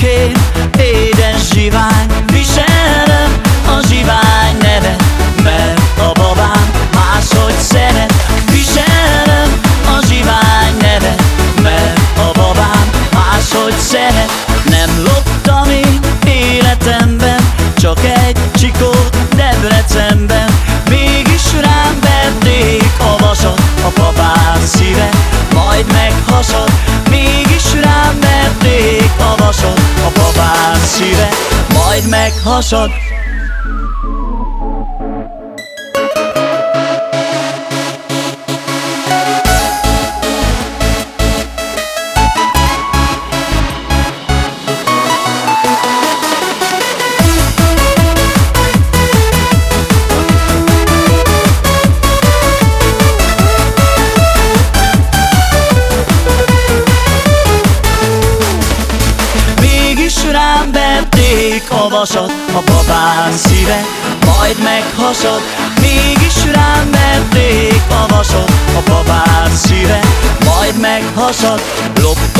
Itt leszek én, édes zsivány Viselem a zsivány neve Mert a babám máshogy szeret. Viselem a zsivány neve Mert a babám máshogy szeret. Nem loptam én életemben Csak egy csikót Debrecenben meghasad. Rám verték a vasat A babám szíve majd meghasad. Mégis rám verték a vasat A babám szíve majd meghasad. Loptam